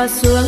passou